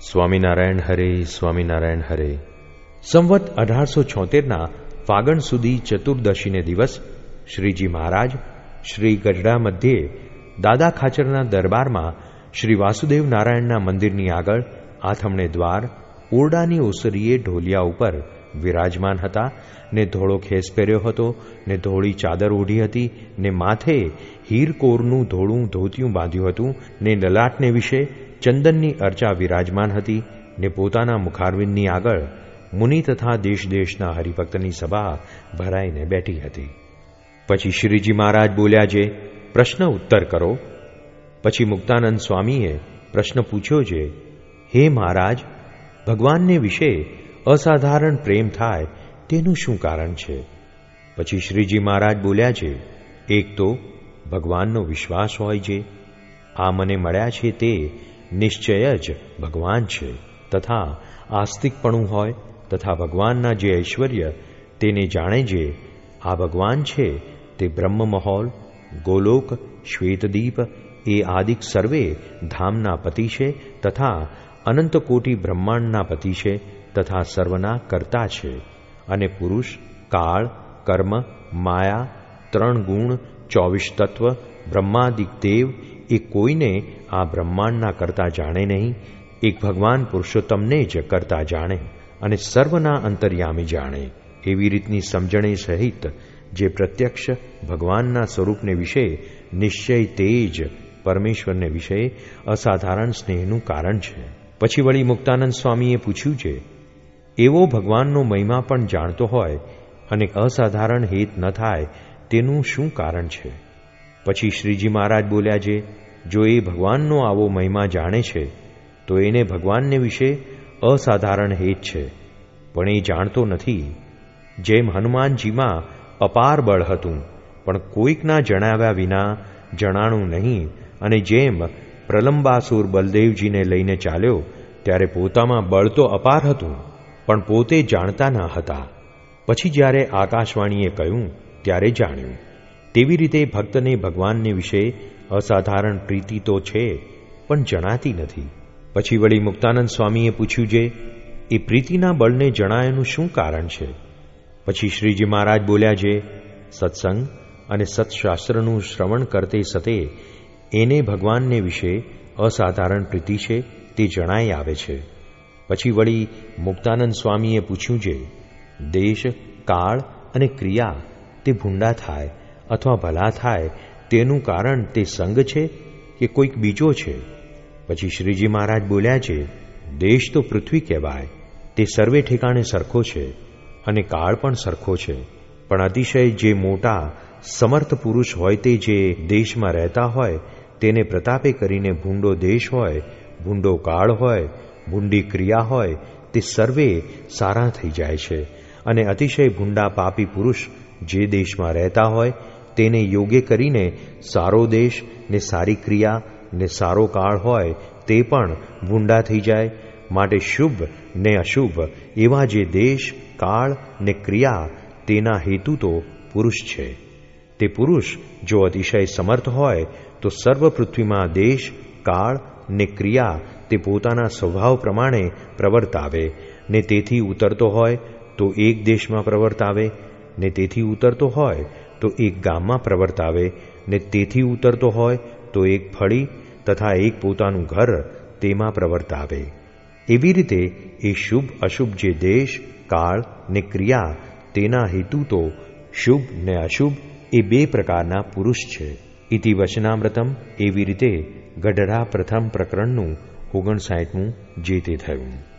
સ્વામિનારાયણ હરે સ્વામિનારાયણ હરે. સંવત અઢારસો છોતેરના ફાગણ સુધી ચતુર્દશીને દિવસ શ્રીજી મહારાજ શ્રી ગઢડા મધ્યે દાદા ખાચરના દરબારમાં શ્રી વાસુદેવ નારાયણના મંદિરની આગળ આથમણે દ્વાર, ઓરડાની ઓસરીએ ઢોલિયા ઉપર વિરાજમાન હતા, ને ધોળો ખેસ પહેર્યો હતો, ને ધોળી ચાદર ઓઢી હતી, ને માથે હીરકોરનું ધોળું ધોતિયું બાંધ્યું હતું, ને લલાટને વિશે ચંદનની અર્ચા વિરાજમાન હતી ને પોતાના મુખારવિંદની આગળ મુનિ તથા દેશ દેશના હરિભક્તની સભા ભરાઈને બેઠી હતી. પછી શ્રીજી મહારાજ બોલ્યા જે, પ્રશ્ન ઉત્તર કરો. પછી મુક્તાનંદ સ્વામીએ પ્રશ્ન પૂછ્યો છે હે મહારાજ, ભગવાનને વિશે અસાધારણ પ્રેમ થાય તેનું શું કારણ છે? પછી શ્રીજી મહારાજ બોલ્યા છે એક તો ભગવાનનો વિશ્વાસ હોય છે આ મને મળ્યા છે તે નિશ્ચય જ ભગવાન છે. તથા આસ્તિકપણું હોય, તથા ભગવાનના જે ઐશ્વર્ય, તેને જાણે જે આ ભગવાન છે તે બ્રહ્મ મહોલ ગોલોક, શ્વેતદીપ, એ આદિક સર્વે ધામના પતિ છે, તથા અનંત કોટી બ્રહ્માંડના પતિ છે, તથા સર્વના કર્તા છે. અને પુરુષ, કાળ, કર્મ, માયા, ત્રણ ગુણ, ચોવીસ તત્વ, બ્રહ્માદિક દેવ એ કોઈને આ બ્રહ્માંડના કરતા જાણે નહીં, એક ભગવાન પુરુષોત્તમને જ કરતા જાણે અને સર્વના અંતર્યામી જાણે. એવી રીતની સમજણે સહિત જે પ્રત્યક્ષ ભગવાનના સ્વરૂપને વિશે નિશ્ચય તેજ પરમેશ્વરને વિશે અસાધારણ સ્નેહનું કારણ છે. પછી વળી મુક્તાનંદ સ્વામીએ પૂછ્યું છે, એવો ભગવાનનો મહિમા પણ જાણતો હોય અને અસાધારણ હેત ન થાય તેનું શું કારણ છે? પછી શ્રીજી મહારાજ બોલ્યા છે, જો એ ભગવાનનો આવો મહિમા જાણે છે, તો એને ભગવાનને વિશે અસાધારણ હેત છે. પણ એ જાણતો નથી. જેમ હનુમાનજીમાં અપાર બળ હતું, પણ કોઈકના જણાવ્યા વિના જણાણું નહીં, અને જેમ પ્રલંબાસુર બલદેવજીને લઈને ચાલ્યો, ત્યારે પોતામાં બળ તો અપાર હતું, પણ પોતે જાણતા ન હતા. પછી જ્યારે આકાશવાણીએ કહ્યું, ત્યારે જાણ્યું. તેવી રીતે ભક્તને ભગવાનને વિશે અસાધારણ પ્રીતિ તો છે, પણ જણાતી નથી. પછી વળી મુક્તાનંદ સ્વામીએ પૂછ્યું જે, એ પ્રીતિના બળને જણાયનું શું કારણ છે? પછી શ્રીજી મહારાજ બોલ્યા જે, સત્સંગ અને સત્શાસ્ત્રનું શ્રવણ કરતે સતે એને ભગવાનને વિશે અસાધારણ પ્રીતિ છે તે જણાઈ આવે છે. પછી વળી મુક્તાનંદ સ્વામીએ પૂછ્યું છે દેશ, કાળ અને ક્રિયા તે ભૂંડા થાય અથવા ભલા થાય તેનું કારણ તે સંગ છે કે કોઈક બીજો છે? પછી શ્રીજી મહારાજ બોલ્યા છે, દેશ તો પૃથ્વી કહેવાય, તે સર્વે ઠેકાણે સરખો છે અને કાળ પણ સરખો છે. પણ અતિશય જે મોટા, સમર્થ પુરુષ હોય તે જે દેશમાં રહેતા હોય, તેને પ્રતાપે કરીને ભૂંડો દેશ હોય, ભૂંડો કાળ હોય, ભૂંડી ક્રિયા હોય, તે સર્વે સારા થઈ જાય છે. અને અતિશય ભૂંડા પાપી પુરુષ જે દેશમાં રહેતા હોય તેને યોગ્ય કરીને સારો દેશ, ને સારી ક્રિયા, ને સારો કાળ હોય, તે પણ ભૂંડા થઈ જાય. માટે શુભ ને અશુભ, એવા જે દેશ, કાળ ને ક્રિયા તેના હેતુ તો પુરુષ છે. તે પુરુષ જો અતિશય સમર્થ હોય, તો સર્વ પૃથ્વીમાં દેશ, કાળ ને ક્રિયા તે પોતાના સ્વભાવ પ્રમાણે પ્રવર્તાવે. ને તેથી ઉતરતો હોય, તો એક દેશમાં પ્રવર્તાવે. ને તેથી ઉતરતો હોય તો એક ગામમાં પ્રવર્તાવે ને તેથી ઉતરતો હોય તો એક ફળી તથા એક પોતાનું ઘર તેમાં પ્રવર્તાવે એવી રીતે એ શુભ અશુભ જે દેશ, કાળ ને ક્રિયા તેના હેતુ તો શુભ ને અશુભ એ બે પ્રકારના પુરુષ છે. ઇતિ વચનામૃતમ એવી રીતે ગઢડા પ્રથમ પ્રકરણનું ઓગણસાઠમું જે તે થયું.